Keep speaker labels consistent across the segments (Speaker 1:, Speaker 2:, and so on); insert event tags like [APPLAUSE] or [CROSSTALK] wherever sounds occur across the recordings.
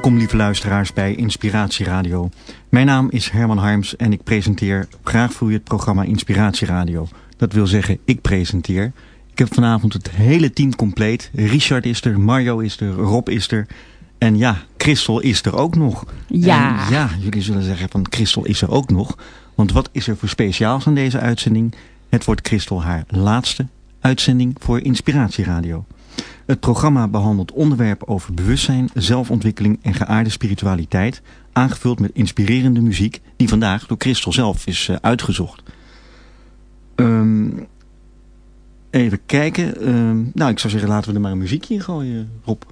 Speaker 1: Welkom lieve luisteraars bij Inspiratie Radio. Mijn naam is Herman Harms en ik presenteer graag voor u het programma Inspiratie Radio. Dat wil zeggen, ik presenteer. Ik heb vanavond het hele team compleet. Richard is er, Mario is er, Rob is er. En ja, Christel is er ook nog.
Speaker 2: Ja.
Speaker 1: En ja, jullie zullen zeggen van Christel is er ook nog. Want wat is er voor speciaals aan deze uitzending? Het wordt Christel haar laatste uitzending voor Inspiratie Radio. Het programma behandelt onderwerpen over bewustzijn, zelfontwikkeling en geaarde spiritualiteit, aangevuld met inspirerende muziek die vandaag door Christel zelf is uh, uitgezocht. Um, even kijken. Um, nou, ik zou zeggen laten we er maar een muziekje in gooien, Rob.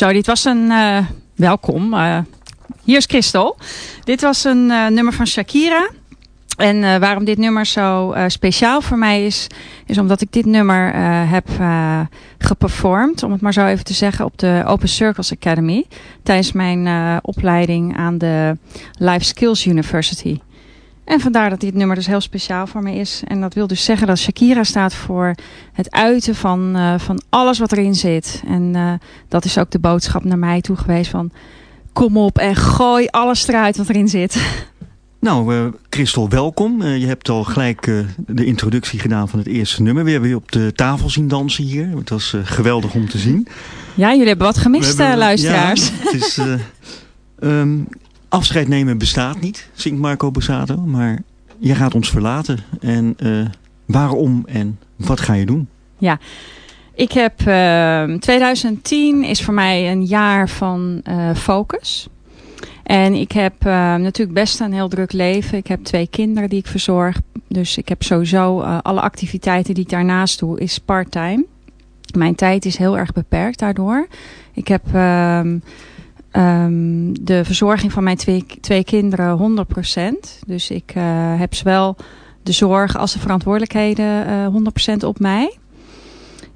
Speaker 2: Zo, dit was een... Uh, welkom. Uh, hier is Christel. Dit was een uh, nummer van Shakira. En waarom dit nummer zo speciaal voor mij is, is omdat ik dit nummer heb geperformed, om het maar zo even te zeggen, op de Open Circles Academy. Tijdens mijn opleiding aan de Life Skills University. En vandaar dat dit nummer dus heel speciaal voor me is. En dat wil dus zeggen dat Shakira staat voor het uiten van, van alles wat erin zit. En dat is ook de boodschap naar mij toe geweest van kom op en gooi alles eruit wat erin zit. [LAUGHS]
Speaker 3: Nou, uh, Christel, welkom. Uh, je hebt al gelijk uh, de introductie gedaan van het eerste nummer. We hebben je op de tafel zien dansen hier. Het was geweldig om te zien.
Speaker 2: Ja, jullie hebben wat gemist, hebben, luisteraars.
Speaker 3: Ja, het is, um, [LAUGHS] afscheid nemen bestaat niet, zingt Marco Borsato. Maar je gaat ons verlaten. En waarom en wat ga je doen?
Speaker 2: Ja, ik heb... 2010 ehm, is voor mij een jaar van focus... En ik heb natuurlijk best een heel druk leven. Ik heb twee kinderen die ik verzorg. Dus ik heb sowieso alle activiteiten die ik daarnaast doe is part-time. Mijn tijd is heel erg beperkt daardoor. Ik heb uh, de verzorging van mijn twee, twee kinderen 100%. Dus ik uh, heb zowel de zorg als de verantwoordelijkheden 100% op mij.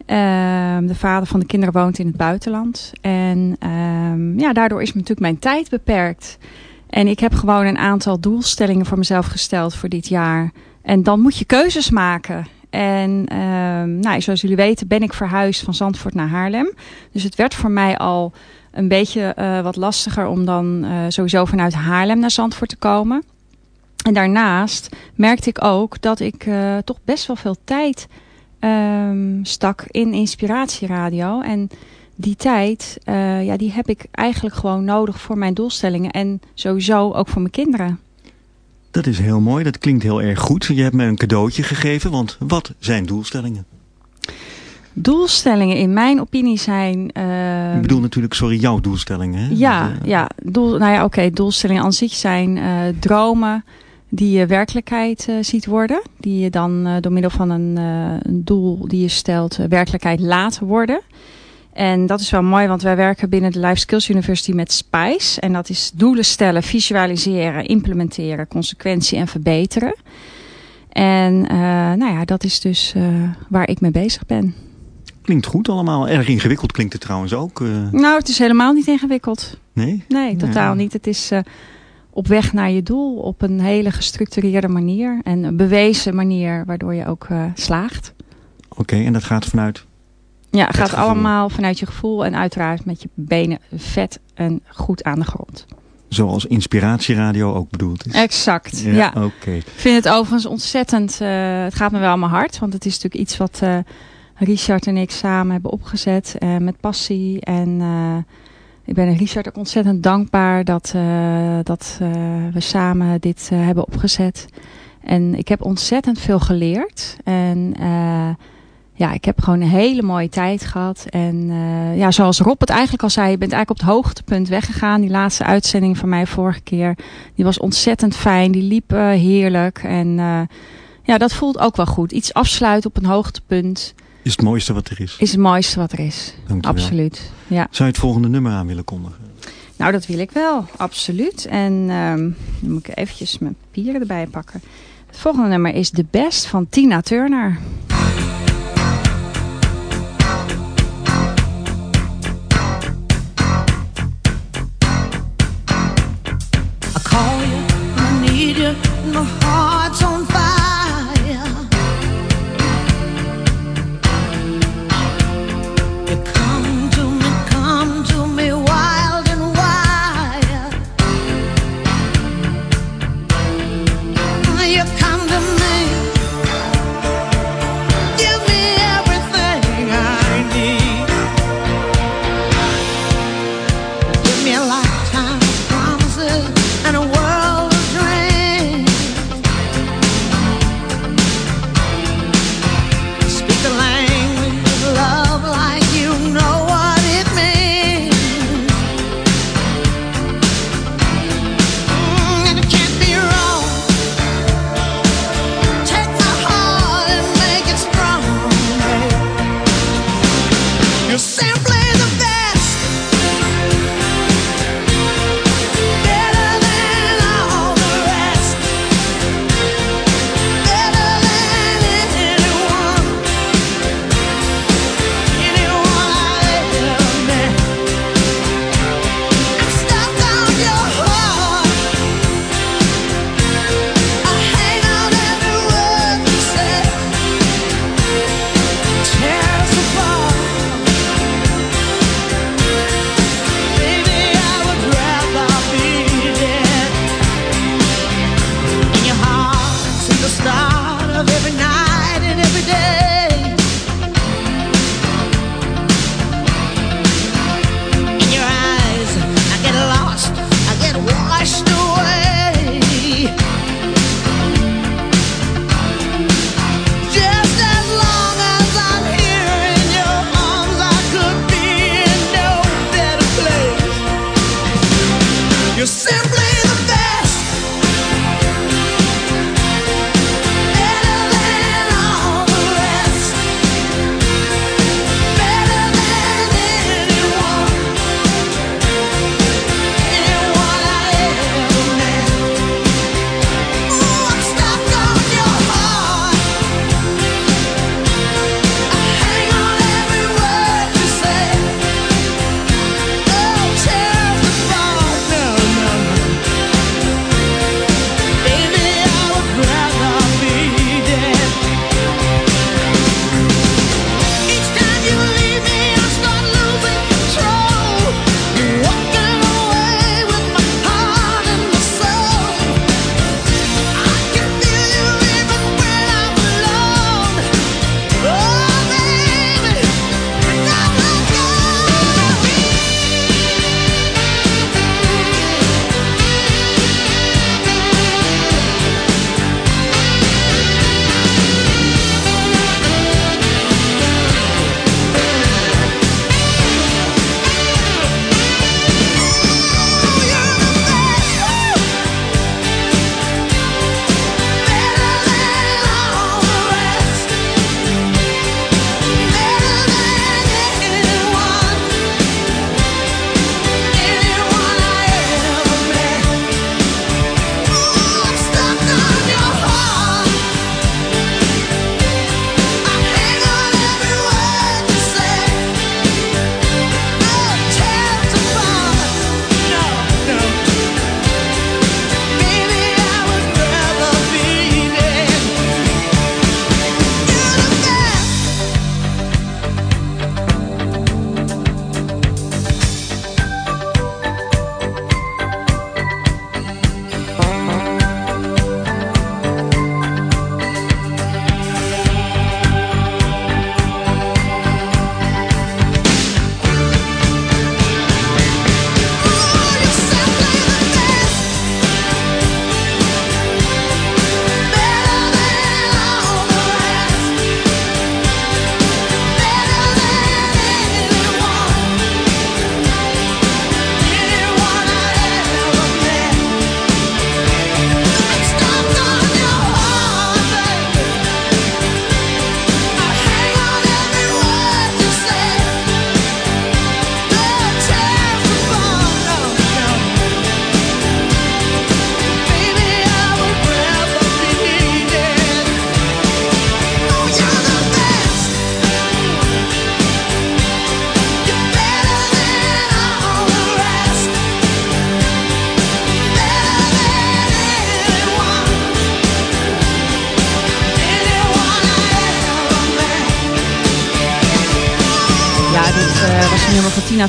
Speaker 2: Um, de vader van de kinderen woont in het buitenland. En um, ja, daardoor is natuurlijk mijn tijd beperkt. En ik heb gewoon een aantal doelstellingen voor mezelf gesteld voor dit jaar. En dan moet je keuzes maken. En um, nou, zoals jullie weten ben ik verhuisd van Zandvoort naar Haarlem. Dus het werd voor mij al een beetje uh, wat lastiger om dan uh, sowieso vanuit Haarlem naar Zandvoort te komen. En daarnaast merkte ik ook dat ik uh, toch best wel veel tijd um, stak in inspiratieradio. En die tijd, ja, die heb ik eigenlijk gewoon nodig voor mijn doelstellingen. En sowieso ook voor mijn kinderen.
Speaker 3: Dat is heel mooi, dat klinkt heel erg goed. Je hebt me een cadeautje gegeven, want wat zijn doelstellingen?
Speaker 2: Doelstellingen in mijn opinie zijn...
Speaker 3: Uh, ik bedoel natuurlijk, sorry, jouw doelstellingen. Hè?
Speaker 2: Ja, uh, ja, doel, nou ja, oké. Okay, doelstellingen aan zich zijn uh, dromen, die je werkelijkheid uh, ziet worden. Die je dan door middel van een, een, doel die je stelt werkelijkheid laat worden. En dat is wel mooi, want wij werken binnen de Life Skills University met SPICE. En dat is doelen stellen, visualiseren, implementeren, consequentie en verbeteren. En nou ja, dat is dus waar ik mee bezig ben.
Speaker 3: Klinkt goed allemaal. Erg ingewikkeld klinkt het trouwens ook.
Speaker 2: Nou, het is helemaal niet ingewikkeld.
Speaker 3: Nee?
Speaker 2: Nee, totaal ja. niet. Het is op weg naar je doel op een hele gestructureerde manier. En een bewezen manier waardoor je ook uh, slaagt.
Speaker 3: Oké, okay, en dat gaat vanuit?
Speaker 2: Ja, gaat gevoel. allemaal vanuit je gevoel en uiteraard met je benen vet en goed aan de grond.
Speaker 3: Zoals inspiratieradio ook bedoeld is.
Speaker 2: Exact, ja. ja.
Speaker 3: Oké. Okay.
Speaker 2: Ik vind het overigens ontzettend, het gaat me wel aan mijn hart. Want het is natuurlijk iets wat Richard en ik samen hebben opgezet. met passie en ik ben Richard ook ontzettend dankbaar dat, uh, dat uh, we samen dit uh, hebben opgezet. En ik heb ontzettend veel geleerd. En ja, ik heb gewoon een hele mooie tijd gehad. En ja, zoals Rob het eigenlijk al zei, je bent eigenlijk op het hoogtepunt weggegaan. Die laatste uitzending van mij vorige keer, die was ontzettend fijn. Die liep heerlijk. En ja, dat voelt ook wel goed. Iets afsluiten op een hoogtepunt.
Speaker 3: Is het mooiste wat er is.
Speaker 2: Is het mooiste wat er is. Absoluut. Ja.
Speaker 3: Zou je het volgende nummer aan willen kondigen?
Speaker 2: Nou, dat wil ik wel. Absoluut. En um, dan moet ik eventjes mijn papieren erbij pakken. Het volgende nummer is The Best van Tina Turner.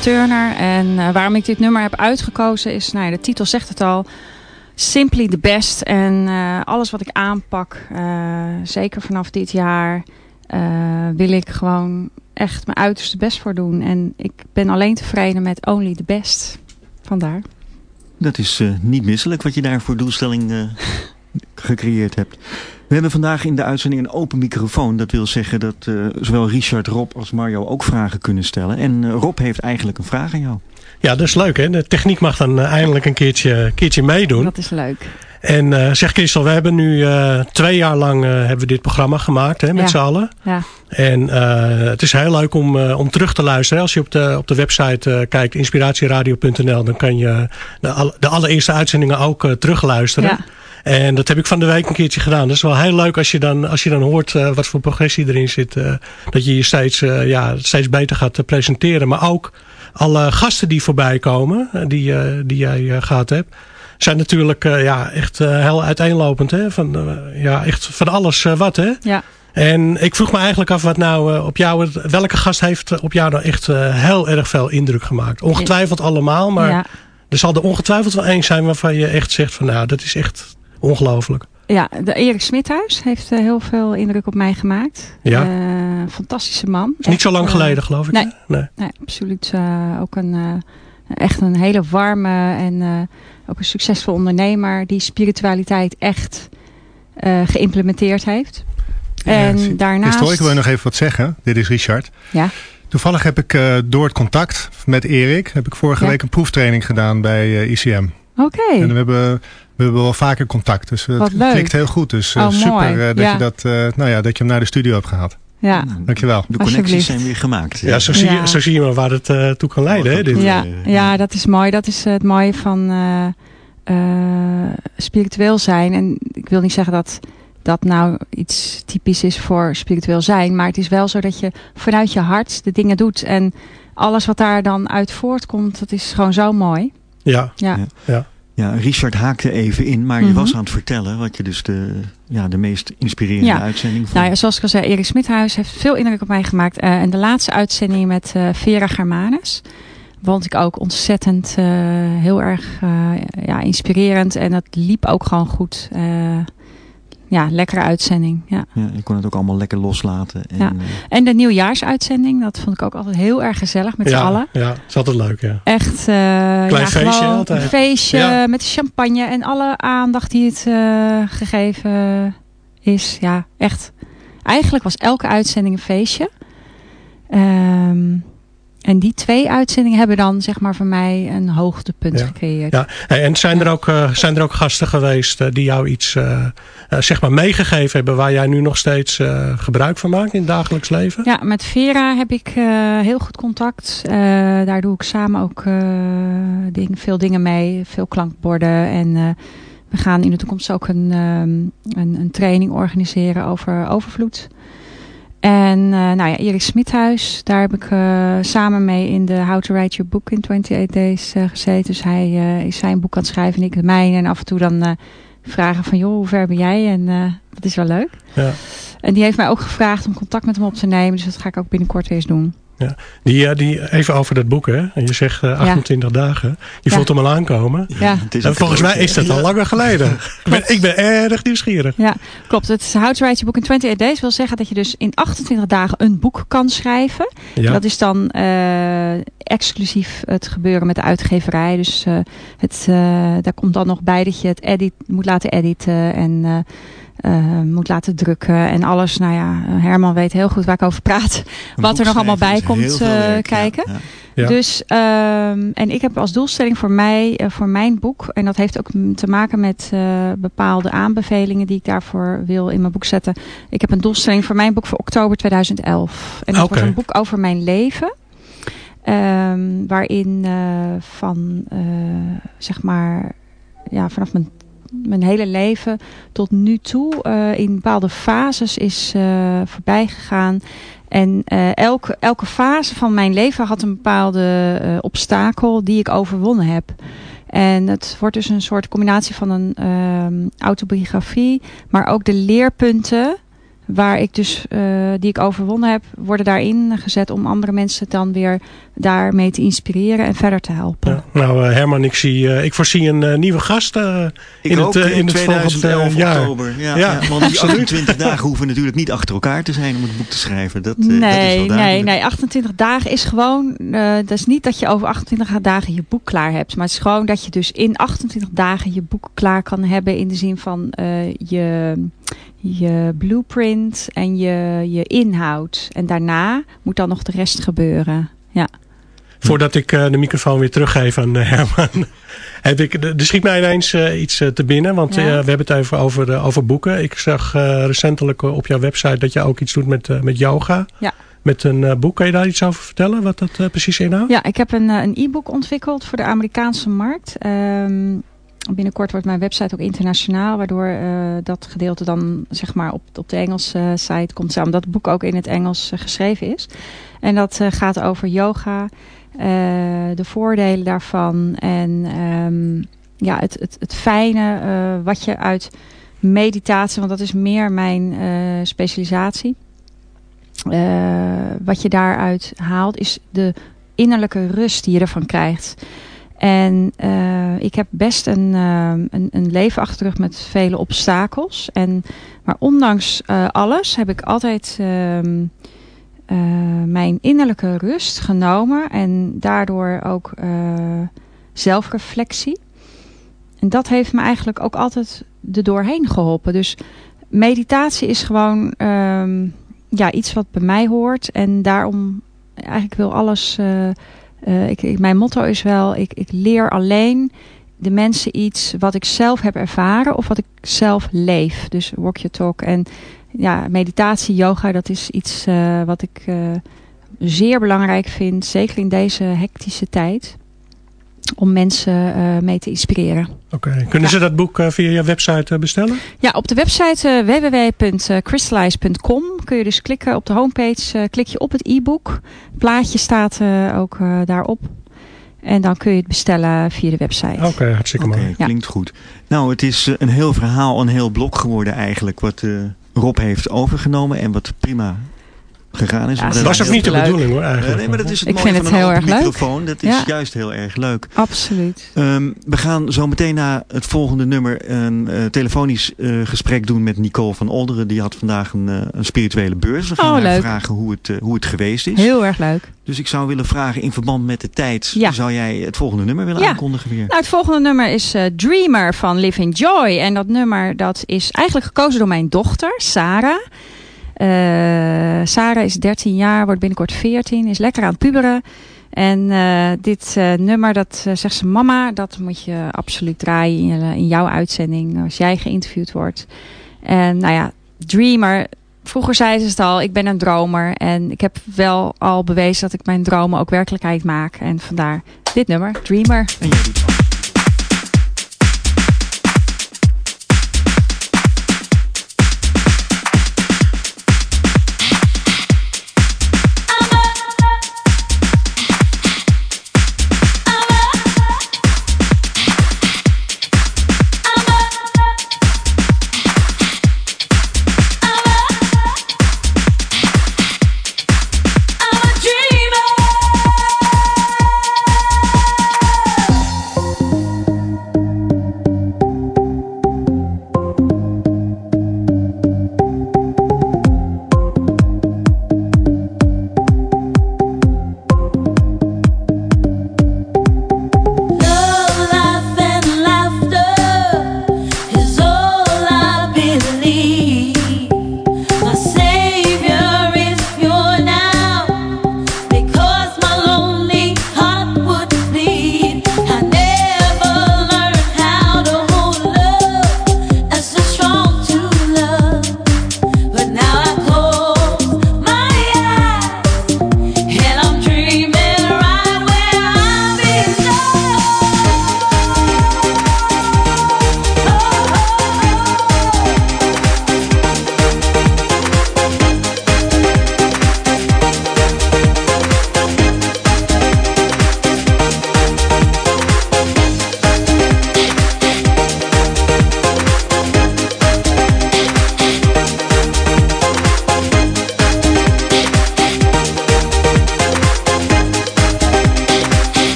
Speaker 2: Turner. En waarom ik dit nummer heb uitgekozen is, nou ja, de titel zegt het al... Simply the best. En alles wat ik aanpak, zeker vanaf dit jaar... wil ik gewoon echt mijn uiterste best voor doen. En ik ben alleen tevreden met only the best. Vandaar.
Speaker 3: Dat is niet misselijk wat je daar voor doelstelling [LAUGHS] gecreëerd hebt. We hebben vandaag in de uitzending een open microfoon. Dat wil zeggen dat uh, zowel Richard, Rob als Mario ook vragen kunnen stellen. En Rob heeft eigenlijk een vraag aan jou.
Speaker 4: Ja, dat is leuk hè. De techniek mag dan eindelijk een keertje, keertje meedoen.
Speaker 2: Dat is leuk.
Speaker 4: En uh, zeg Christel, we hebben nu uh, twee jaar lang uh, hebben we dit programma gemaakt hè, met ja. z'n allen.
Speaker 2: Ja.
Speaker 4: En het is heel leuk om, om terug te luisteren. Als je op de, op de website kijkt, inspiratieradio.nl, dan kan je de, de allereerste uitzendingen ook terugluisteren.
Speaker 2: Ja.
Speaker 4: En dat heb ik van de week een keertje gedaan. Dat is wel heel leuk als je dan, als je dan hoort wat voor progressie erin zit. dat je je steeds, ja, steeds beter gaat presenteren. Maar ook alle gasten die voorbij komen, die, die jij gehad hebt zijn natuurlijk uh, ja, echt uh, heel uiteenlopend. Hè? Van, uh, ja, echt van alles wat. Hè?
Speaker 2: Ja.
Speaker 4: En ik vroeg me eigenlijk af wat nou op jou, welke gast heeft op jou nou echt heel erg veel indruk gemaakt? Ongetwijfeld allemaal, maar
Speaker 2: ja.
Speaker 4: er zal er ongetwijfeld wel één zijn waarvan je echt zegt van nou, dat is echt ongelooflijk.
Speaker 2: Ja, de Erik Smithuis heeft heel veel indruk op mij gemaakt.
Speaker 4: Ja.
Speaker 2: fantastische man.
Speaker 4: Is niet zo lang geleden geloof ik.
Speaker 2: Nee,
Speaker 4: nee.
Speaker 2: nee absoluut ook een, echt een hele warme en ook een succesvol ondernemer die spiritualiteit echt uh, geïmplementeerd heeft.
Speaker 5: Ja,
Speaker 2: en daarnaast...
Speaker 5: Ik wil nog even wat zeggen. Dit is Richard.
Speaker 2: Ja.
Speaker 5: Toevallig heb ik uh, door het contact met Erik... heb ik vorige
Speaker 2: Ja.
Speaker 5: week een proeftraining gedaan bij uh, ICM.
Speaker 2: Oké.
Speaker 5: En we hebben, we hebben wel vaker contact. Dus het
Speaker 2: Wat leuk.
Speaker 5: klikt heel goed. Dus uh,
Speaker 2: Oh,
Speaker 5: super
Speaker 2: mooi.
Speaker 5: uh, dat,
Speaker 2: Ja.
Speaker 5: je dat, uh, nou ja, dat je hem naar de studio hebt gehaald.
Speaker 2: Ja.
Speaker 5: Dankjewel.
Speaker 3: De connecties zijn weer gemaakt.
Speaker 4: Ja, zo zie,
Speaker 2: Ja.
Speaker 4: Je, zo zie je maar waar het uh, toe kan leiden. Hè, dit.
Speaker 2: Ja,
Speaker 3: eh,
Speaker 2: ja, dat is mooi. Dat is het mooie van eh, eh, spiritueel zijn. En ik wil niet zeggen dat dat nou iets typisch is voor spiritueel zijn. Maar het is wel zo dat je vanuit je hart de dingen doet. En alles wat daar dan uit voortkomt, dat is gewoon zo mooi.
Speaker 4: Ja,
Speaker 2: Ja.
Speaker 3: Ja. Ja, Richard haakte even in, maar je
Speaker 2: Mhm.
Speaker 3: was aan het vertellen wat je dus de, ja, de meest inspirerende
Speaker 2: Ja.
Speaker 3: uitzending vond.
Speaker 2: Nou ja, zoals ik al zei, Erik Smithuis heeft veel indruk op mij gemaakt. Eh, en de laatste uitzending met eh, Vera Germanes vond ik ook ontzettend eh, heel erg eh, ja, inspirerend. En dat liep ook gewoon goed. Ja, lekkere uitzending. Ja.
Speaker 3: Ja, je kon het ook allemaal lekker loslaten. En,
Speaker 2: Ja.
Speaker 3: eh,
Speaker 2: En de nieuwjaarsuitzending, dat vond ik ook altijd heel erg gezellig met z'n
Speaker 4: ja,
Speaker 2: allen.
Speaker 4: ja, is altijd leuk. Ja.
Speaker 2: Echt eh ja,
Speaker 4: feestje
Speaker 2: gewoon
Speaker 4: altijd.
Speaker 2: een feestje
Speaker 4: Ja.
Speaker 2: met champagne en alle aandacht die het eh, gegeven is. Ja, echt. Eigenlijk was elke uitzending een feestje. Ehm, en die twee uitzendingen hebben dan zeg maar voor mij een hoogtepunt
Speaker 4: Ja.
Speaker 2: gecreëerd.
Speaker 4: Ja. En zijn,
Speaker 2: Ja.
Speaker 4: er ook, eh, zijn er ook gasten geweest eh, die jou iets eh, zeg maar meegegeven hebben waar jij nu nog steeds gebruik van maakt in het dagelijks leven?
Speaker 2: Ja, met Vera heb ik heel goed contact. Daar doe ik samen ook ding, veel dingen mee. Veel klankborden. En we gaan in de toekomst ook een, ehm, een, een training organiseren over overvloed. En eh, nou ja, Erik Smithuis, daar heb ik eh, samen mee in de How to Write Your Book in 28 Days eh, gezeten. Dus hij is zijn boek aan het schrijven en ik het mijne. En af en toe dan vragen van, joh, hoe ver ben jij? En dat is wel leuk.
Speaker 4: Ja.
Speaker 2: En die heeft mij ook gevraagd om contact met hem op te nemen. Dus dat ga ik ook binnenkort eens doen.
Speaker 4: Die, eh, die, even over dat boek, hè? En je zegt eh, 28 dagen. Je
Speaker 2: Ja.
Speaker 4: voelt hem al aankomen.
Speaker 2: Ja.
Speaker 3: het is
Speaker 4: En
Speaker 3: een
Speaker 4: volgens mij is dat al langer geleden. [LAUGHS] ik, ben, ik ben erg nieuwsgierig.
Speaker 2: Klopt, het is How to Write Your Book in 28 Days wil zeggen dat je dus in 28 dagen een boek kan schrijven.
Speaker 4: Ja.
Speaker 2: Dat is dan eh, exclusief het gebeuren met de uitgeverij. Dus eh, het, eh, daar komt dan nog bij dat je het edit, moet laten editen en eh, eh, moet laten drukken en alles. Nou ja, Herman weet heel goed waar ik over praat.
Speaker 3: Een
Speaker 2: wat er nog allemaal bij komt, eh,
Speaker 3: werk,
Speaker 2: kijken.
Speaker 3: ja.
Speaker 4: Ja.
Speaker 2: Dus, ehm, en ik heb als doelstelling voor mij, eh, voor mijn boek, en dat heeft ook te maken met eh, bepaalde aanbevelingen die ik daarvoor wil in mijn boek zetten. Ik heb een doelstelling voor mijn boek voor oktober 2011. En dat
Speaker 4: Oké.
Speaker 2: wordt een boek over mijn leven. Ehm, waarin eh, van, eh, zeg maar, ja, vanaf mijn, mijn hele leven tot nu toe eh, in bepaalde fases is eh, voorbij gegaan. En eh, elke, elke fase van mijn leven had een bepaalde obstakel die ik overwonnen heb. En het wordt dus een soort combinatie van een ehm, autobiografie, maar ook de leerpunten waar ik dus, die ik overwonnen heb, worden daarin gezet om andere mensen dan weer daarmee te inspireren en verder te helpen.
Speaker 4: Ja. Nou Herman, ik, zie, ik voorzie een nieuwe gast
Speaker 3: in,
Speaker 4: het,
Speaker 3: in,
Speaker 4: het
Speaker 3: 2011
Speaker 4: jaar.
Speaker 3: oktober. Ja, ja. want die 28 dagen hoeven natuurlijk niet achter elkaar te zijn om het boek te schrijven. Dat,
Speaker 2: nee,
Speaker 3: dat is wel
Speaker 2: nee, nee, 28 dagen is gewoon, dat is niet dat je over 28 dagen je boek klaar hebt. Maar het is gewoon dat je dus in 28 dagen je boek klaar kan hebben in de zin van je je blueprint en je, je inhoud. En daarna moet dan nog de rest gebeuren. Ja.
Speaker 4: Voordat ik uh, de microfoon weer teruggeef aan uh, Herman. [LAUGHS] heb ik, er schiet mij ineens uh, iets te binnen. Want ja. we hebben het even over, over boeken. Ik zag recentelijk op jouw website dat je ook iets doet met, met yoga.
Speaker 2: Ja.
Speaker 4: Met een boek. Kan je daar iets over vertellen? Wat dat precies inhoudt?
Speaker 2: Ja, ik heb een, een e-book ontwikkeld voor de Amerikaanse markt. Um, binnenkort wordt mijn website ook internationaal, waardoor uh, dat gedeelte dan zeg maar op, op de Engelse site komt samen. Dat het boek ook in het Engels uh, geschreven is. En dat gaat over yoga, de voordelen daarvan en um, ja, het, het, het fijne wat je uit meditatie, want dat is meer mijn specialisatie. wat je daaruit haalt is de innerlijke rust die je ervan krijgt. En ik heb best een, een, leven achter de rug met vele obstakels. En, maar ondanks alles heb ik altijd ehm, mijn innerlijke rust genomen. En daardoor ook zelfreflectie. En dat heeft me eigenlijk ook altijd er doorheen geholpen. Dus meditatie is gewoon um, ja, iets wat bij mij hoort. En daarom eigenlijk wil alles ik, ik, mijn motto is wel, ik, ik leer alleen de mensen iets wat ik zelf heb ervaren of wat ik zelf leef. Dus walk your talk. En ja, meditatie, yoga, dat is iets uh, wat ik uh, zeer belangrijk vind. Zeker in deze hectische tijd om mensen uh, mee te inspireren.
Speaker 4: Oké, okay. kunnen ja. ze dat boek uh, via je website uh, bestellen?
Speaker 2: Ja, op de website www.crystallize.com kun je dus klikken op de homepage, klik je op het e-book. Het plaatje staat ook daarop. En dan kun je het bestellen via de website.
Speaker 4: Oké, okay, hartstikke mooi.
Speaker 3: Okay, klinkt ja. goed. Nou, het is een heel verhaal, een heel blok geworden eigenlijk, wat Rob heeft overgenomen en wat prima gegaan is.
Speaker 4: Ja, dat was ook niet de leuk. bedoeling hoor eigenlijk.
Speaker 3: nee, maar dat is het
Speaker 2: ik
Speaker 3: mooie
Speaker 2: vind
Speaker 3: van
Speaker 2: het heel
Speaker 3: een
Speaker 2: erg
Speaker 3: microfoon.
Speaker 2: leuk.
Speaker 3: Dat is ja. juist heel erg leuk.
Speaker 2: Absoluut.
Speaker 3: Um, we gaan zo meteen na het volgende nummer een uh, telefonisch uh, gesprek doen met Nicole van Olderen. Die had vandaag een, uh, een spirituele beurs. We gaan
Speaker 2: oh,
Speaker 3: haar
Speaker 2: leuk.
Speaker 3: vragen hoe het, hoe het geweest is.
Speaker 2: Heel erg leuk.
Speaker 3: Dus ik zou willen vragen in verband met de tijd. Ja. Zou jij het volgende nummer willen
Speaker 2: ja.
Speaker 3: aankondigen weer?
Speaker 2: Nou, het volgende nummer is Dreamer van Living Joy. En dat nummer dat is eigenlijk gekozen door mijn dochter, Sarah. Uh, Sarah is 13 jaar, wordt binnenkort 14, is lekker aan het puberen. En uh, dit uh, nummer, dat zegt ze, mama, dat moet je absoluut draaien in, jouw uitzending als jij geïnterviewd wordt. En nou ja, Dreamer, vroeger zei ze het al, ik ben een dromer. En ik heb wel al bewezen dat ik mijn dromen ook werkelijkheid maak. En vandaar dit nummer, Dreamer.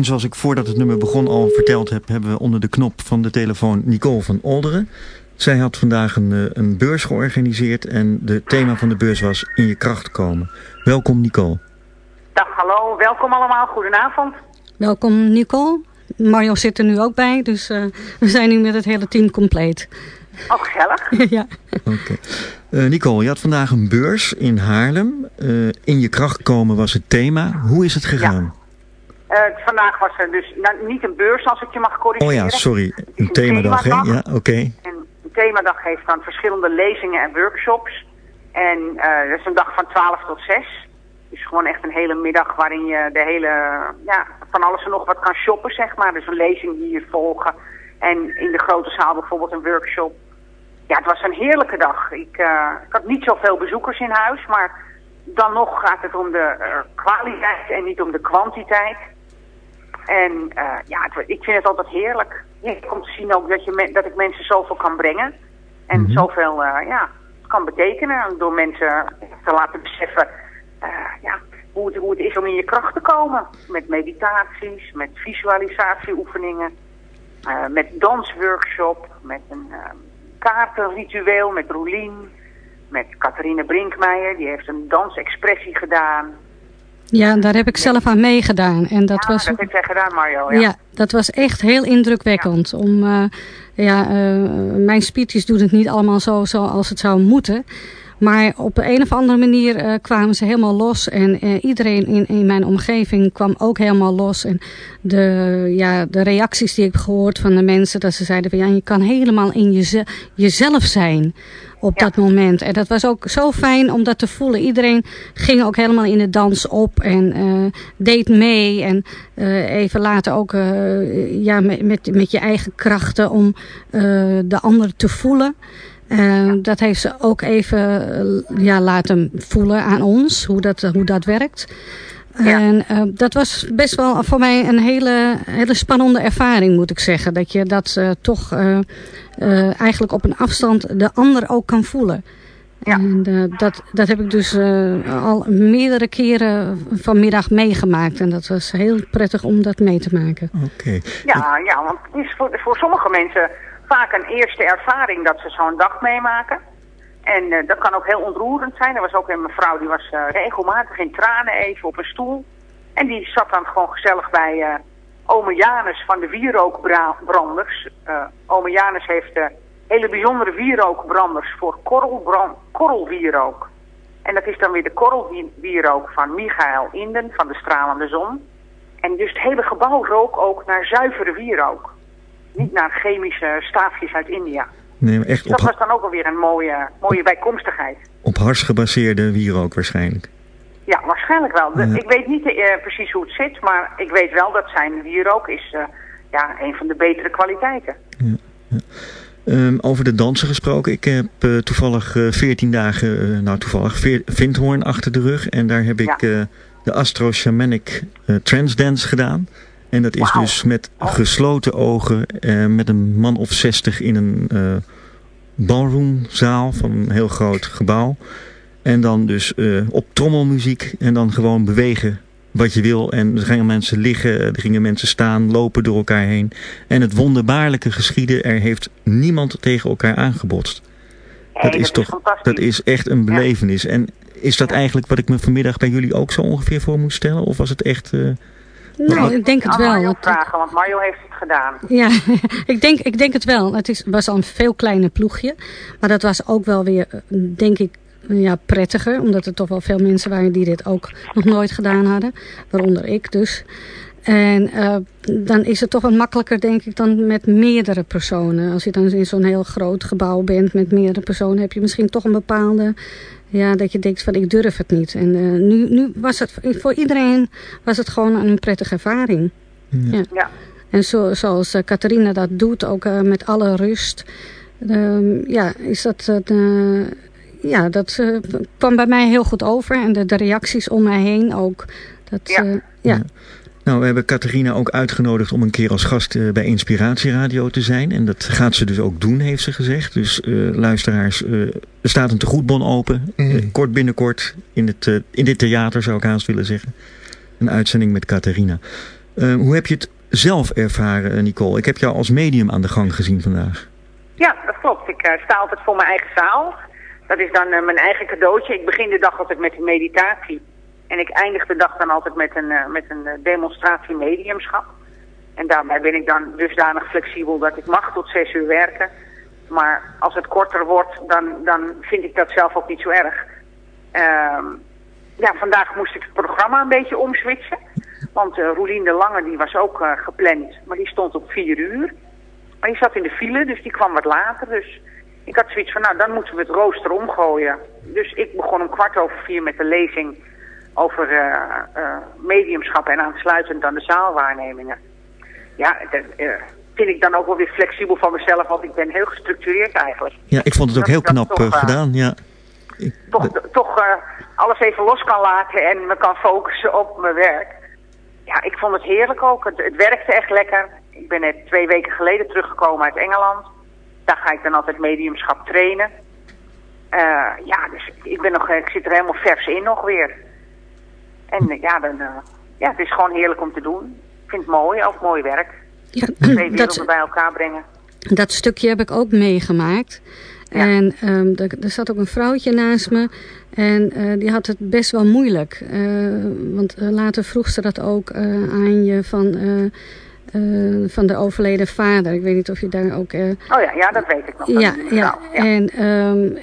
Speaker 3: En zoals ik voordat het nummer begon al verteld heb, hebben we onder de knop van de telefoon Nicole van Olderen. Zij had vandaag een, eh, een beurs georganiseerd en de thema van de beurs was in je kracht komen. Welkom Nicole.
Speaker 6: Dag, hallo. Welkom allemaal. Goedenavond.
Speaker 7: Welkom Nicole. Mario zit er nu ook bij, dus uh, we zijn nu met het hele team compleet.
Speaker 6: Oh, gezellig. [LAUGHS]
Speaker 7: ja.
Speaker 3: Oké. Okay. Uh, Nicole, je had vandaag een beurs in Haarlem. Uh, in je kracht komen was het thema. Hoe is het gegaan?
Speaker 6: Ja. Vandaag was er dus nou, niet een beurs, als ik je mag corrigeren.
Speaker 3: Oh ja, sorry. Een, een themadag, hè? Ja, oké. Okay.
Speaker 6: Een themadag heeft dan verschillende lezingen en workshops. En dat is een dag van 12 tot 6. Dus gewoon echt een hele middag waarin je de hele, ja, van alles en nog wat kan shoppen, zeg maar. Dus een lezing hier volgen. En in de grote zaal bijvoorbeeld een workshop. Ja, het was een heerlijke dag. Ik, uh, ik had niet zoveel bezoekers in huis, maar dan nog gaat het om de uh, kwaliteit en niet om de kwantiteit. En uh, ja, ik vind het altijd heerlijk. Om te zien ook dat, je dat ik mensen zoveel kan brengen. En mm -hmm. zoveel ja, kan betekenen door mensen te laten beseffen ja, hoe, het, hoe het is om in je kracht te komen. Met meditaties, met visualisatieoefeningen. Met dansworkshop, met een uh, kaartenritueel met Roelien, met Catharine Brinkmeijer, die heeft een dansexpressie gedaan.
Speaker 7: Ja, daar heb ik zelf aan meegedaan. En dat
Speaker 6: ja,
Speaker 7: was,
Speaker 6: dat heb jij gedaan Mario. Ja.
Speaker 7: ja, dat was echt heel indrukwekkend. Ja. Om, uh, ja, mijn speeches doen het niet allemaal zo zoals het zou moeten. Maar op een of andere manier uh, kwamen ze helemaal los. En uh, iedereen in, in mijn omgeving kwam ook helemaal los. En de, ja, de reacties die ik heb gehoord van de mensen. Dat ze zeiden van ja, je kan helemaal in jeze jezelf zijn op ja. dat moment. En dat was ook zo fijn om dat te voelen. Iedereen ging ook helemaal in de dans op en uh, deed mee. En uh, even later ook uh, ja, met, met, met je eigen krachten om de ander te voelen. Uh, dat heeft ze ook even uh, ja, laten voelen aan ons, hoe dat, hoe dat werkt. Ja. En uh, dat was best wel voor mij een hele, hele spannende ervaring, moet ik zeggen. Dat je dat toch eigenlijk op een afstand de ander ook kan voelen. Ja. En dat, dat heb ik dus al meerdere keren vanmiddag meegemaakt. En dat was heel prettig om dat mee te maken.
Speaker 3: Oké. Okay.
Speaker 6: Ja, ja, want het is voor, voor sommige mensen vaak een eerste ervaring dat ze zo'n dag meemaken. En uh, dat kan ook heel ontroerend zijn. Er was ook een mevrouw die was uh, regelmatig in tranen even op een stoel. En die zat dan gewoon gezellig bij uh, ome Janus van de wierookbranders. ome Janus heeft hele bijzondere wierookbranders voor korrelwierook. En dat is dan weer de korrelwierook van Michael Inden van de Stralende Zon. En dus het hele gebouw rook ook naar zuivere wierook niet naar chemische staafjes uit India.
Speaker 3: Nee, echt
Speaker 6: dus dat was dan ook alweer een mooie, mooie bijkomstigheid.
Speaker 3: Op hars gebaseerde wierook waarschijnlijk.
Speaker 6: Ja, waarschijnlijk wel. Ja. Ik weet niet uh, precies hoe het zit, maar ik weet wel dat zijn wierook is uh, ja, een van de betere kwaliteiten.
Speaker 3: Ja, ja. Um, over de dansen gesproken. Ik heb uh, toevallig 14 dagen, nou toevallig, Vindhoorn achter de rug. En daar heb ik de Astro Shamanic Trance Dance gedaan. En dat is wow. dus met gesloten ogen, eh, met een man of zestig in een uh, ballroomzaal van een heel groot gebouw. En dan dus uh, op trommelmuziek en dan gewoon bewegen wat je wil. En er gingen mensen liggen, er gingen mensen staan, lopen door elkaar heen. En het wonderbaarlijke geschieden, er heeft niemand tegen elkaar aangebotst.
Speaker 6: Hey,
Speaker 3: dat,
Speaker 6: dat,
Speaker 3: is toch, dat is echt een belevenis. Ja. En is dat eigenlijk wat ik me vanmiddag bij jullie ook zo ongeveer voor moest stellen? Of was het echt... Uh,
Speaker 7: nou, ik denk het wel.
Speaker 6: Mario vragen, want Mario heeft het gedaan.
Speaker 7: Ja, [LAUGHS] ik denk, ik denk het wel. Het is, was al een veel kleiner ploegje. Maar dat was ook wel weer, denk ik, ja, prettiger. Omdat er toch wel veel mensen waren die dit ook nog nooit gedaan hadden. Waaronder ik dus. En uh, dan is het toch wat makkelijker, denk ik, dan met meerdere personen. Als je dan in zo'n heel groot gebouw bent met meerdere personen... heb je misschien toch een bepaalde ja, dat je denkt van ik durf het niet. En uh, nu, nu was het voor iedereen was het gewoon een prettige ervaring.
Speaker 3: Ja.
Speaker 7: ja.
Speaker 6: ja.
Speaker 7: En zo, zoals uh, Catharina dat doet, ook uh, met alle rust. ja, is dat... ja, dat kwam bij mij heel goed over. En de, de reacties om mij heen ook. Dat,
Speaker 6: ja.
Speaker 7: ja. ja.
Speaker 3: Nou, we hebben Catharina ook uitgenodigd om een keer als gast uh, bij Inspiratieradio te zijn. En dat gaat ze dus ook doen, heeft ze gezegd. Dus uh, luisteraars, uh, er staat een tegoedbon open. Mm. kort binnenkort in, het, in dit theater zou ik haast willen zeggen. Een uitzending met Catharina. hoe heb je het zelf ervaren, Nicole? Ik heb jou als medium aan de gang gezien vandaag.
Speaker 6: Ja, dat klopt. Ik sta altijd voor mijn eigen zaal. Dat is dan mijn eigen cadeautje. Ik begin de dag altijd met een meditatie. En ik eindig de dag dan altijd met een, met een demonstratie mediumschap. En daarbij ben ik dan dusdanig flexibel dat ik mag tot zes uur werken. Maar als het korter wordt, dan, dan vind ik dat zelf ook niet zo erg. Uh, ja, vandaag moest ik het programma een beetje omswitchen. Want uh, Roelien de Lange die was ook uh, gepland, maar die stond op vier uur. Maar die zat in de file, dus die kwam wat later. Dus ik had zoiets van, nou dan moeten we het rooster omgooien. Dus ik begon om kwart over vier met de lezing over uh, mediumschap en aansluitend aan de zaalwaarnemingen. Ja, dat vind ik dan ook wel weer flexibel van mezelf, want ik ben heel gestructureerd eigenlijk.
Speaker 3: Ja, ik vond het ook heel knap toch, gedaan, ja.
Speaker 6: Ik, toch toch alles even los kan laten en me kan focussen op mijn werk. Ja, ik vond het heerlijk ook. Het, het werkte echt lekker. Ik ben net twee weken geleden teruggekomen uit Engeland. Daar ga ik dan altijd mediumschap trainen. Uh, ja, dus ik, ben nog, ik zit er helemaal vers in nog weer. En ja, dan, ja, het is gewoon heerlijk om te doen. Ik vind het mooi, ook mooi werk. Ja, Twee werelden bij elkaar brengen.
Speaker 7: Dat stukje heb ik ook meegemaakt. Ja. En um, er, er, zat ook een vrouwtje naast me. En uh, die had het best wel moeilijk. Uh, want uh, later vroeg ze dat ook aan je van, van de overleden vader. Ik weet niet of je daar ook... oh
Speaker 6: ja, ja, dat weet ik nog.
Speaker 7: Ja, ja. ja. En um,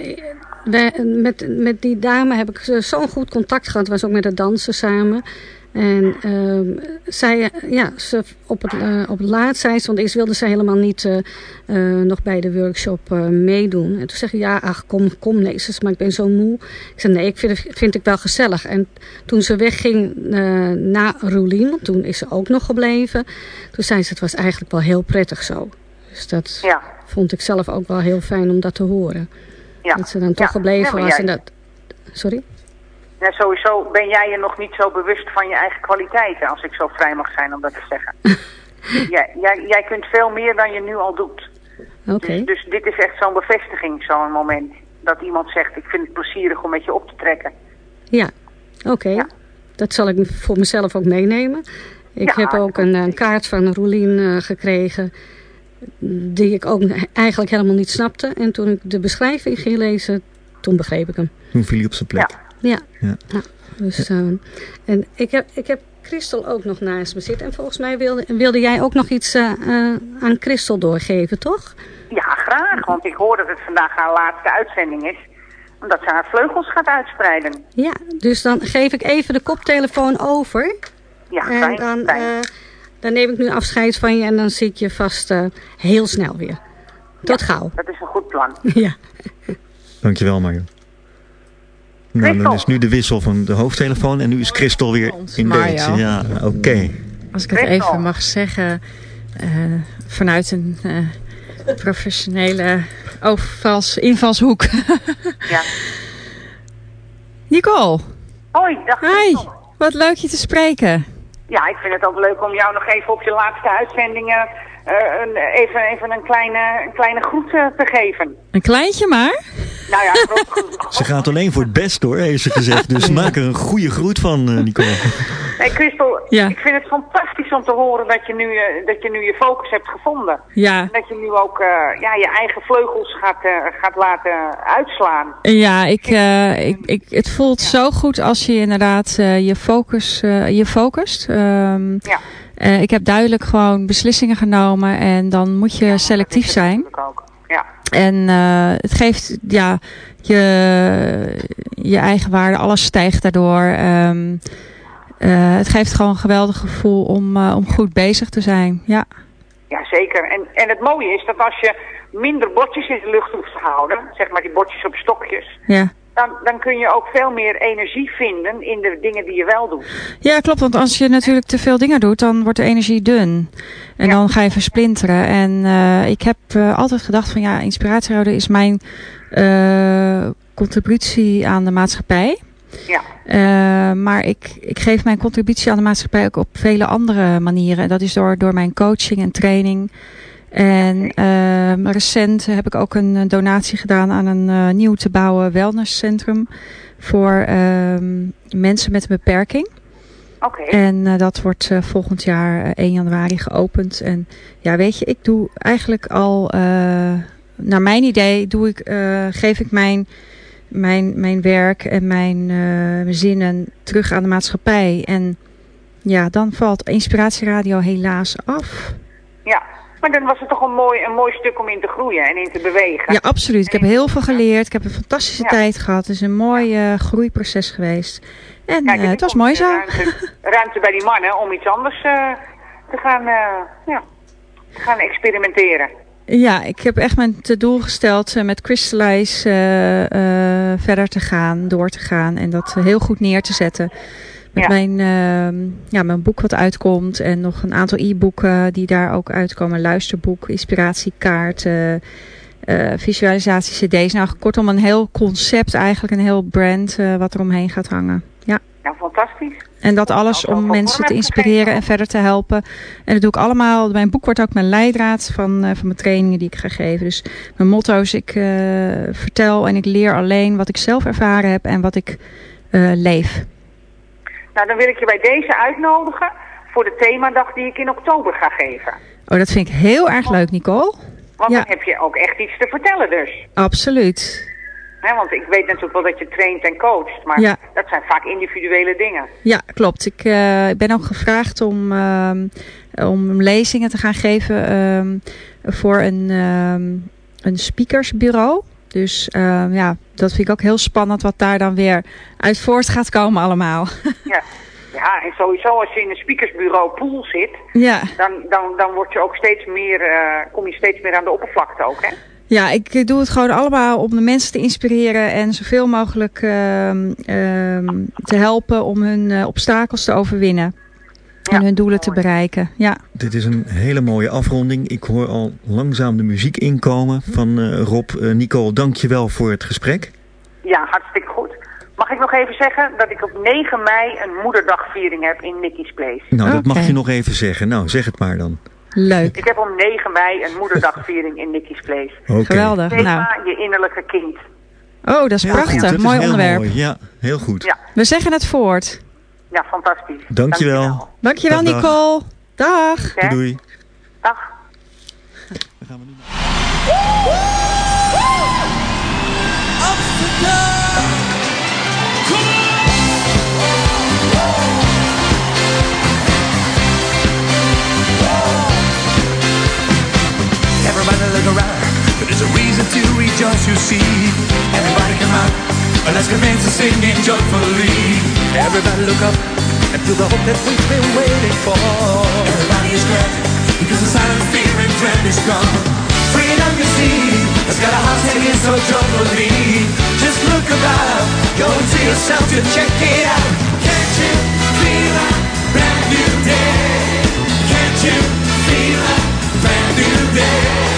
Speaker 7: wij, met, met die dame heb ik zo'n goed contact gehad. was ook met het dansen samen. En uh, zij, ja, ze op het, uh, op het laatst zei ze, want eerst wilde ze helemaal niet uh, uh, nog bij de workshop meedoen. En toen zeg ik, ja, ach, kom, kom, nee, ze maar ik ben zo moe. Ik zei, nee, ik vind, vind ik wel gezellig. En toen ze wegging na Roelien, want toen is ze ook nog gebleven. Toen zei ze, het was eigenlijk wel heel prettig zo. Dus dat ja. vond ik zelf ook wel heel fijn om dat te horen. Ja. Dat ze dan toch ja. gebleven was. En dat, sorry?
Speaker 6: Ja, sowieso ben jij je nog niet zo bewust van je eigen kwaliteiten, als ik zo vrij mag zijn om dat te zeggen. [LAUGHS] ja, jij, jij kunt veel meer dan je nu al doet.
Speaker 7: Okay.
Speaker 6: Dus, dus dit is echt zo'n bevestiging, zo'n moment. Dat iemand zegt, ik vind het plezierig om met je op te trekken.
Speaker 7: Ja, oké. Okay. Ja. Dat zal ik voor mezelf ook meenemen. Ik ja, heb ook een, een, kaart van Roelien uh, gekregen die ik ook eigenlijk helemaal niet snapte. En toen ik de beschrijving ging lezen, toen begreep ik hem.
Speaker 3: Toen viel hij op zijn plek.
Speaker 7: Ja. Ja. ja. ja. Dus, uh, en ik heb, ik heb Christel ook nog naast me zitten. En volgens mij wilde, wilde jij ook nog iets uh, uh, aan Christel doorgeven, toch?
Speaker 6: Ja, graag. Want ik hoor dat het vandaag haar laatste uitzending is. Omdat ze haar vleugels gaat uitspreiden.
Speaker 7: Ja, dus dan geef ik even de koptelefoon over.
Speaker 6: Ja, fijn.
Speaker 7: En dan,
Speaker 6: fijn.
Speaker 7: dan neem ik nu afscheid van je en dan zit je vast heel snel weer. Tot
Speaker 6: ja,
Speaker 7: gauw.
Speaker 6: dat is een goed plan. [LAUGHS]
Speaker 7: Ja.
Speaker 3: Dankjewel, Mario. Nou, dan is nu de wissel van de hoofdtelefoon en nu is Christel weer in beeld. Ja, oké. Okay.
Speaker 2: Als ik het even mag zeggen, uh, vanuit een uh, professionele overvals, invalshoek. [LAUGHS]
Speaker 6: ja.
Speaker 2: Nicole.
Speaker 6: Hoi, dag.
Speaker 2: Hi, wat leuk je te spreken.
Speaker 6: Ja, ik vind het ook leuk om jou nog even op je laatste uitzendingen uh, een, even, even een kleine, een kleine groet uh, te geven.
Speaker 2: Een kleintje maar?
Speaker 6: Nou ja, [LAUGHS]
Speaker 3: Ze gaat alleen voor het best hoor, heeft ze gezegd. Dus maak er een goede groet van, uh, Nicole.
Speaker 6: Nee, Christel, ja. ik vind het fantastisch om te horen dat je nu, uh, dat je, nu je focus hebt gevonden.
Speaker 2: Ja.
Speaker 6: En dat je nu ook uh, ja, je eigen vleugels gaat, gaat laten uitslaan.
Speaker 2: Ja, ik, ik, ik, het voelt ja. zo goed als je inderdaad je, focus, je focust. Um,
Speaker 6: ja.
Speaker 2: Uh, ik heb duidelijk gewoon beslissingen genomen en dan moet je ja, selectief zijn.
Speaker 6: Ook.
Speaker 2: En uh, het geeft ja, je, je eigen waarde, alles stijgt daardoor. Um, uh, het geeft gewoon een geweldig gevoel om, om goed bezig te zijn. Ja,
Speaker 6: ja zeker. En, en het mooie is dat als je minder bordjes in de lucht hoeft te houden, zeg maar die bordjes op stokjes.
Speaker 2: Ja
Speaker 6: dan, dan kun je ook veel meer energie vinden in de dingen die je wel doet.
Speaker 2: Ja, klopt. Want als je natuurlijk te veel dingen doet, dan wordt de energie dun. En ja. dan ga je versplinteren. En uh, ik heb uh, altijd gedacht van ja, inspiratieradio is mijn uh, contributie aan de maatschappij.
Speaker 6: Ja.
Speaker 2: maar ik, ik geef mijn contributie aan de maatschappij ook op vele andere manieren. En dat is door, door mijn coaching en training. En uh, recent heb ik ook een donatie gedaan aan een uh, nieuw te bouwen wellnesscentrum voor uh, mensen met een beperking.
Speaker 6: Oké.
Speaker 2: En dat wordt volgend jaar 1 januari geopend. En ja, weet je, ik doe eigenlijk al, naar mijn idee, doe ik, geef ik mijn, mijn, mijn werk en mijn zinnen terug aan de maatschappij. En ja, dan valt Inspiratieradio helaas af.
Speaker 6: Ja, maar dan was het toch een mooi, een mooi stuk om in te groeien en in te bewegen.
Speaker 2: Ja, absoluut. Ik heb heel veel geleerd. Ik heb een fantastische tijd gehad. Het is een mooi uh, groeiproces geweest. En uh, het was mooi zo.
Speaker 6: Ruimte, ruimte, bij die mannen om iets anders uh, te, gaan, ja, te gaan experimenteren.
Speaker 2: Ja, ik heb echt mijn doel gesteld met Crystallize verder te gaan, door te gaan en dat heel goed neer te zetten met mijn, uh, ja, mijn boek wat uitkomt. En nog een aantal e-boeken die daar ook uitkomen. Luisterboek, inspiratiekaarten, uh, visualisatie cd's. Nou, kortom een heel concept eigenlijk. Een heel brand uh, wat er omheen gaat hangen. Ja.
Speaker 6: Ja, fantastisch.
Speaker 2: En dat alles om mensen te inspireren en verder te helpen. En dat doe ik allemaal. Mijn boek wordt ook mijn leidraad van, uh, van mijn trainingen die ik ga geven. Dus mijn motto is ik vertel en ik leer alleen wat ik zelf ervaren heb en wat ik leef.
Speaker 6: Nou, dan wil ik je bij deze uitnodigen voor de themadag die ik in oktober ga geven.
Speaker 2: Oh, dat vind ik heel erg leuk, Nicole.
Speaker 6: Want dan heb je ook echt iets te vertellen dus.
Speaker 2: Absoluut.
Speaker 6: want ik weet natuurlijk wel dat je traint en coacht, maar ja. dat zijn vaak individuele dingen.
Speaker 2: Ja, klopt. Ik, uh, ben ook gevraagd om, uh, om lezingen te gaan geven uh, voor een, ehm, een speakersbureau. Dus uh, ja, dat vind ik ook heel spannend wat daar dan weer uit voort gaat komen allemaal. [LAUGHS]
Speaker 6: ja. Ja, en sowieso als je in een speakersbureau pool zit,
Speaker 2: ja.
Speaker 6: dan, dan, dan word je ook steeds meer, uh, kom je steeds meer aan de oppervlakte ook, hè?
Speaker 2: Ja, ik doe het gewoon allemaal om de mensen te inspireren en zoveel mogelijk uh, te helpen om hun uh, obstakels te overwinnen en hun doelen te bereiken. Ja.
Speaker 3: Dit is een hele mooie afronding. Ik hoor al langzaam de muziek inkomen van uh, Rob. Uh, Nicole, dank je wel voor het gesprek.
Speaker 6: Ja, hartstikke goed. Mag ik nog even zeggen dat ik op 9 mei een moederdagviering heb in Nicky's Place?
Speaker 3: Nou, dat mag je nog even zeggen. Nou, zeg het maar dan.
Speaker 2: Leuk.
Speaker 6: Ik heb op 9 mei een moederdagviering in Nicky's Place.
Speaker 3: Okay.
Speaker 2: Geweldig.
Speaker 6: Thema nou. je innerlijke kind.
Speaker 2: Oh, dat is heel prachtig.
Speaker 3: Dat
Speaker 2: mooi
Speaker 3: is
Speaker 2: onderwerp.
Speaker 3: Mooi. Ja, heel goed.
Speaker 6: Ja.
Speaker 2: We zeggen het voort.
Speaker 6: Ja, fantastisch.
Speaker 3: Dankjewel.
Speaker 6: Dankjewel,
Speaker 2: Dankjewel dag, Nicole. Dag.
Speaker 3: Doei, doei.
Speaker 6: Dag.
Speaker 3: Dan gaan we nu
Speaker 8: Everybody look around, there's a reason to rejoice, you see. Everybody come out, let's commence to singing joyfully. Everybody look up and feel the hope that we've been waiting for. Everybody is glad because the silent fear and dread is gone. Freedom you see has got a heart singing so joyfully. Just look about, go into yourself to check it out. Can't you feel a brand new day? Can't you feel a brand new day?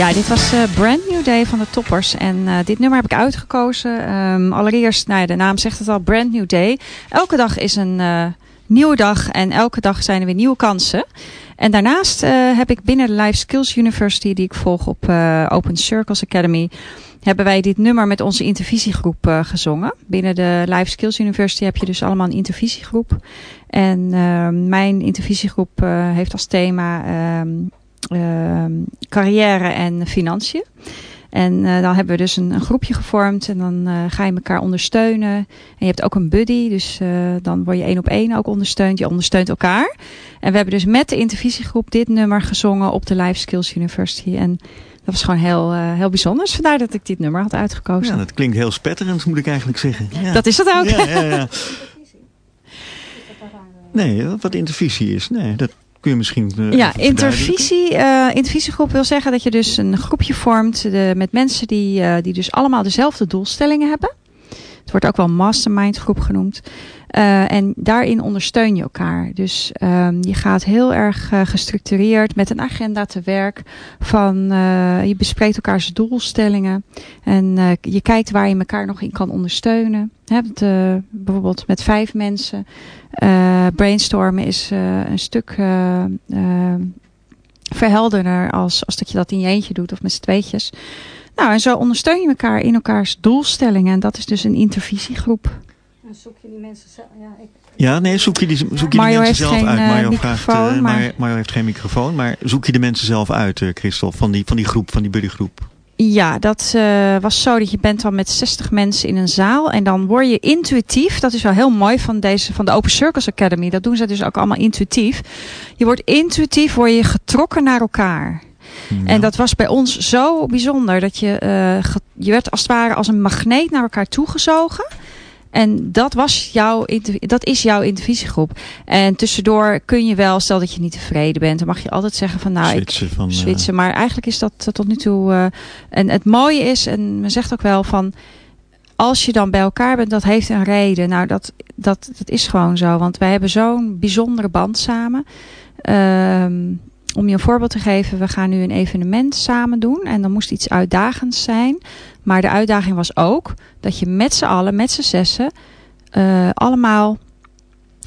Speaker 2: Ja, dit was uh, Brand New Day van de Toppers. En uh, dit nummer heb ik uitgekozen. Um, allereerst, nou ja, de naam zegt het al, Brand New Day. Elke dag is een uh, nieuwe dag en elke dag zijn er weer nieuwe kansen. En daarnaast heb ik binnen de Life Skills University, die ik volg op Open Circles Academy, hebben wij dit nummer met onze intervisiegroep gezongen. Binnen de Life Skills University heb je dus allemaal een intervisiegroep. En uh, mijn intervisiegroep heeft als thema ehm, carrière en financiën. En dan hebben we dus een, een groepje gevormd en dan ga je elkaar ondersteunen. En je hebt ook een buddy, dus dan word je één op één ook ondersteund. Je ondersteunt elkaar. En we hebben dus met de intervisiegroep dit nummer gezongen op de Life Skills University. En dat was gewoon heel, uh, heel bijzonder. Dus vandaar dat ik dit nummer had uitgekozen.
Speaker 3: Ja, dat klinkt heel spetterend, moet ik eigenlijk zeggen. Ja.
Speaker 2: Dat is het ook.
Speaker 3: Ja, ja, ja. Nee, wat intervisie is. Nee, dat kun je misschien uh,
Speaker 2: Ja, intervisie, uh, intervisiegroep wil zeggen dat je dus een groepje vormt de, met mensen die, uh, die dus allemaal dezelfde doelstellingen hebben. Het wordt ook wel mastermind groep genoemd. Uh, en daarin ondersteun je elkaar. Dus um, je gaat heel erg uh, gestructureerd met een agenda te werk. Van, uh, je bespreekt elkaars doelstellingen. En je kijkt waar je elkaar nog in kan ondersteunen. He, bijvoorbeeld met vijf mensen. brainstormen is een stuk verhelderder als, als dat je dat in je eentje doet of met z'n tweetjes. Nou, en zo ondersteun je elkaar in elkaars doelstellingen. En dat is dus een intervisiegroep.
Speaker 7: En zoek je die mensen zelf? Ja, ik...
Speaker 3: ja nee, zoek je die, zoek je die mensen zelf
Speaker 2: geen,
Speaker 3: uit. Mario,
Speaker 2: uh,
Speaker 3: vraagt, uh, maar... Mario heeft geen microfoon, maar zoek je de mensen zelf uit, uh, Christel, van die, van die groep, van die buddygroep?
Speaker 2: Ja, dat uh, was zo dat je bent dan met 60 mensen in een zaal en dan word je intuïtief, dat is wel heel mooi van deze van de Open Circles Academy, dat doen ze dus ook allemaal intuïtief. Je wordt intuïtief, word je getrokken naar elkaar. Ja. En dat was bij ons zo bijzonder. Dat je, uh, je werd als het ware als een magneet naar elkaar toegezogen. En dat, was jouw, dat is jouw intervisiegroep. En tussendoor kun je wel, stel dat je niet tevreden bent, dan mag je altijd zeggen van nou,
Speaker 3: switchen
Speaker 2: ik
Speaker 3: van,
Speaker 2: switchen. Maar eigenlijk is dat tot nu toe. Uh, en het mooie is, en men zegt ook wel van. Als je dan bij elkaar bent, dat heeft een reden. Nou, dat, dat, dat is gewoon zo. Want wij hebben zo'n bijzondere band samen. Um, om je een voorbeeld te geven, we gaan nu een evenement samen doen. En dan moest iets uitdagends zijn. Maar de uitdaging was ook dat je met z'n allen, met z'n zessen, uh, allemaal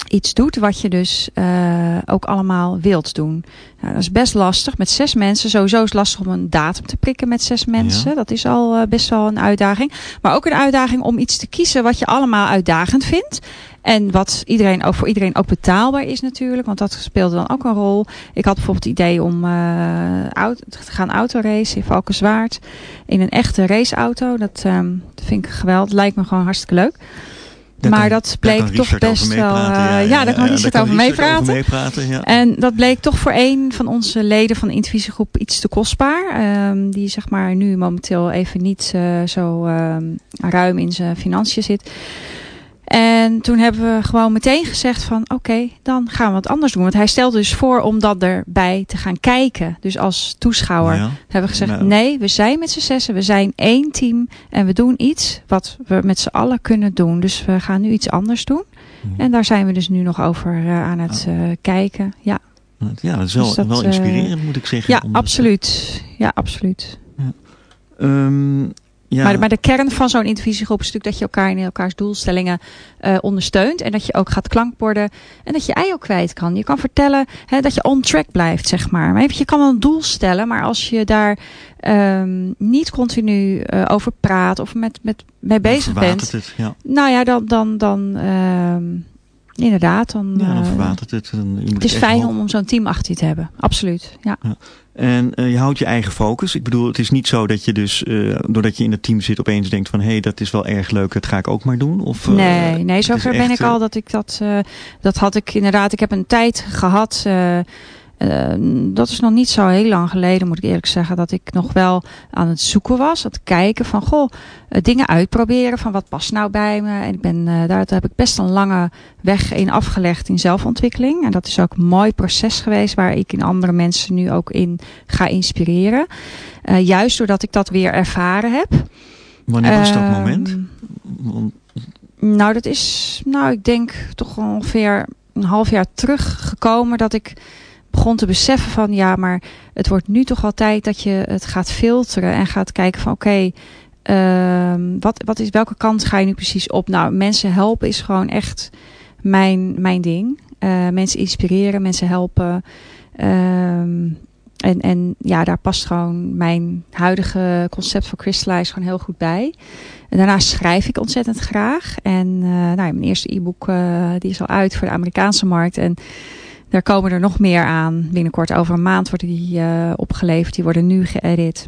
Speaker 2: iets doet wat je dus uh, ook allemaal wilt doen. Nou, dat is best lastig met zes mensen. Sowieso is het lastig om een datum te prikken met zes mensen. Ja. Dat is al uh, best wel een uitdaging. Maar ook een uitdaging om iets te kiezen wat je allemaal uitdagend vindt. En wat iedereen ook voor iedereen ook betaalbaar is natuurlijk. Want dat speelde dan ook een rol. Ik had bijvoorbeeld het idee om uh, auto, te gaan autoracen in Valkenswaard. In een echte raceauto. Dat, um, dat vind ik geweldig. Lijkt me gewoon hartstikke leuk. Maar
Speaker 3: kan,
Speaker 2: dat bleek toch best wel. Uh, ja, daar kan Richard over meepraten.
Speaker 3: Over meepraten ja.
Speaker 2: En dat bleek toch voor een van onze leden van de intervisiegroep iets te kostbaar. Um, die zeg maar nu momenteel even niet uh, zo um, ruim in zijn financiën zit. En toen hebben we gewoon meteen gezegd van oké, okay, dan gaan we wat anders doen. Want hij stelde dus voor om dat erbij te gaan kijken. Dus als toeschouwer ja. hebben we gezegd nou. nee, we zijn met z'n zessen. We zijn één team en we doen iets wat we met z'n allen kunnen doen. Dus we gaan nu iets anders doen. En daar zijn we dus nu nog over uh, aan het uh, kijken. Ja.
Speaker 3: ja, dat is wel, dus dat, wel inspirerend uh, moet ik zeggen.
Speaker 2: Ja, absoluut. Ja, absoluut.
Speaker 3: Ja. Um,
Speaker 2: ja. Maar, maar, de kern van zo'n intervisiegroep is natuurlijk dat je elkaar in elkaars doelstellingen uh, ondersteunt. En dat je ook gaat klankborden. En dat je ei ook kwijt kan. Je kan vertellen hè, dat je on track blijft, zeg maar. maar je kan wel een doel stellen, maar als je daar um, niet continu uh, over praat of met, met mee bezig bent.
Speaker 3: Het, ja.
Speaker 2: Nou ja, dan, dan, dan um, inderdaad. Dan,
Speaker 3: ja, dan verwatert het. Dan,
Speaker 2: het is fijn om, om zo'n team achter je te hebben. Absoluut, ja.
Speaker 3: ja. En uh, je houdt je eigen focus. Ik bedoel, het is niet zo dat je dus, uh, doordat je in het team zit, opeens denkt van... hé, hey, dat is wel erg leuk, dat ga ik ook maar doen? Of, uh,
Speaker 2: nee, nee, zover ben ik al dat ik dat... dat had ik inderdaad, ik heb een tijd gehad... Uh, dat is nog niet zo heel lang geleden, moet ik eerlijk zeggen, dat ik nog wel aan het zoeken was. Aan het kijken van, goh, uh, dingen uitproberen van wat past nou bij me. En ik ben, uh, daar, heb ik best een lange weg in afgelegd in zelfontwikkeling. En dat is ook een mooi proces geweest waar ik in andere mensen nu ook in ga inspireren. juist doordat ik dat weer ervaren heb.
Speaker 3: Wanneer was dat moment?
Speaker 2: Want... Nou, dat is, nou, ik denk toch ongeveer een half jaar teruggekomen dat ik begon te beseffen van ja, maar het wordt nu toch wel tijd dat je het gaat filteren en gaat kijken van oké, ehm, wat, wat is, welke kant ga je nu precies op? Nou, mensen helpen is gewoon echt mijn, mijn ding. Uh, mensen inspireren, mensen helpen. Ehm, en, en ja, daar past gewoon mijn huidige concept van Crystallize gewoon heel goed bij. En daarnaast schrijf ik ontzettend graag. En uh, nou, mijn eerste e-book uh, die is al uit voor de Amerikaanse markt. En daar komen er nog meer aan. Binnenkort over een maand worden die uh, opgeleverd. Die worden nu geëdit.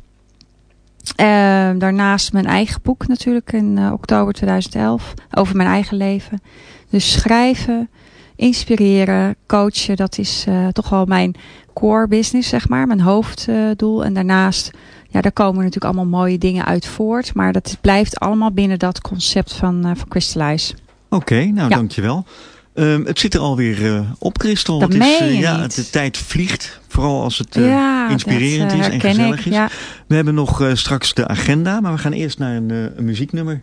Speaker 2: daarnaast mijn eigen boek natuurlijk in oktober 2011. Over mijn eigen leven. Dus schrijven, inspireren, coachen. Dat is toch wel mijn core business, zeg maar. Mijn hoofddoel. en daarnaast ja, daar komen natuurlijk allemaal mooie dingen uit voort. Maar dat blijft allemaal binnen dat concept van, van Crystallize.
Speaker 1: Oké, okay, nou ja. dankjewel. Um, het zit er alweer uh, op, Christel.
Speaker 2: Dat
Speaker 1: het is,
Speaker 2: uh,
Speaker 1: ja,
Speaker 2: niet.
Speaker 1: de tijd vliegt. Vooral als het ja, inspirerend
Speaker 2: dat,
Speaker 1: is en gezellig
Speaker 2: ik,
Speaker 1: is.
Speaker 2: Ja.
Speaker 1: We hebben nog straks de agenda. Maar we gaan eerst naar een, een muzieknummer.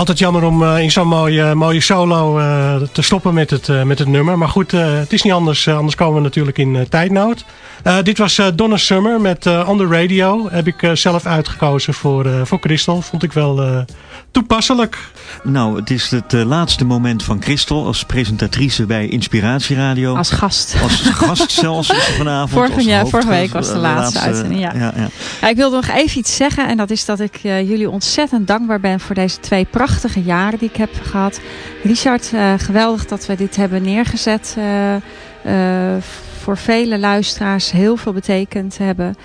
Speaker 4: Altijd jammer om eh, in zo'n mooie, mooie solo eh, te stoppen met het, eh, met het nummer. Maar goed, eh, het is niet anders. eh, anders komen we natuurlijk in eh, tijdnood. Eh, dit was eh, Donna Summer met eh, On The Radio. Heb ik eh, zelf uitgekozen voor, eh, voor Christel. Vond ik wel eh, toepasselijk.
Speaker 1: Nou, het is het eh, laatste moment van Christel als presentatrice bij Inspiratieradio.
Speaker 2: Als gast.
Speaker 1: Als gast [LAUGHS] zelfs vanavond.
Speaker 2: Vorige- ja, vorige week was de
Speaker 1: eh,
Speaker 2: laatste uitzending, ja.
Speaker 1: ja, ja.
Speaker 2: Ja, ik wilde nog even iets zeggen. En dat is dat ik eh, jullie ontzettend dankbaar ben voor deze twee prachtige jaren die ik heb gehad. Richard, eh, geweldig dat we dit hebben neergezet. eh, eh, voor vele luisteraars heel veel betekend hebben.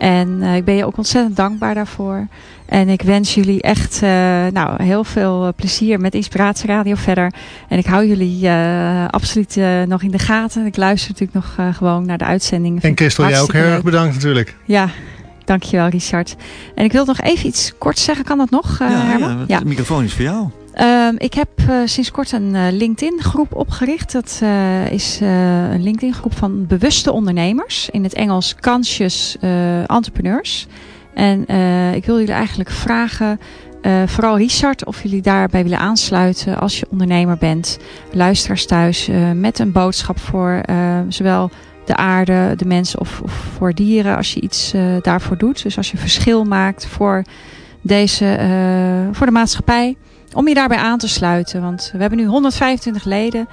Speaker 2: En eh, ik ben je ook ontzettend dankbaar daarvoor. En ik wens jullie echt eh, nou, heel veel eh, plezier met Inspiratieradio verder. En ik hou jullie eh, absoluut eh, nog in de gaten. Ik luister natuurlijk nog eh, gewoon naar de uitzendingen.
Speaker 5: En Christel, jij ook heel erg bedankt natuurlijk.
Speaker 2: Ja, dankjewel Richard. En ik wil nog even iets kort zeggen. Kan dat nog, eh,
Speaker 3: ja,
Speaker 2: Herman?
Speaker 3: ja, de microfoon is voor jou.
Speaker 2: Ehm, ik heb eh, sinds kort een eh, LinkedIn-groep opgericht. Dat eh, is een LinkedIn-groep van bewuste ondernemers. In het Engels Conscious Entrepreneurs. En ik wil jullie eigenlijk vragen, vooral Richard, of jullie daarbij willen aansluiten als je ondernemer bent. Luisteraars thuis met een boodschap voor zowel de aarde, de mensen of, of voor dieren. Als je iets daarvoor doet. Dus als je verschil maakt voor, deze, voor de maatschappij om je daarbij aan te sluiten. Want we hebben nu 125 leden.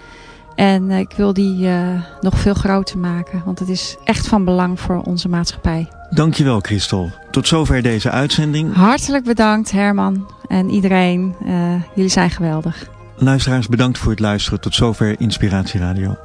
Speaker 2: En eh, ik wil die eh, nog veel groter maken. Want het is echt van belang voor onze maatschappij.
Speaker 3: Dankjewel Christel. Tot zover deze uitzending.
Speaker 2: Hartelijk bedankt Herman en iedereen. Eh, jullie zijn geweldig.
Speaker 3: Luisteraars bedankt voor het luisteren. Tot zover Inspiratie Radio.